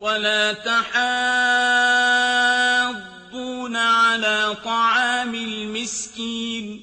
وَلَا تَحَاضُّونَ عَلَىٰ طَعَامِ الْمِسْكِينِ